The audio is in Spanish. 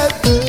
merdi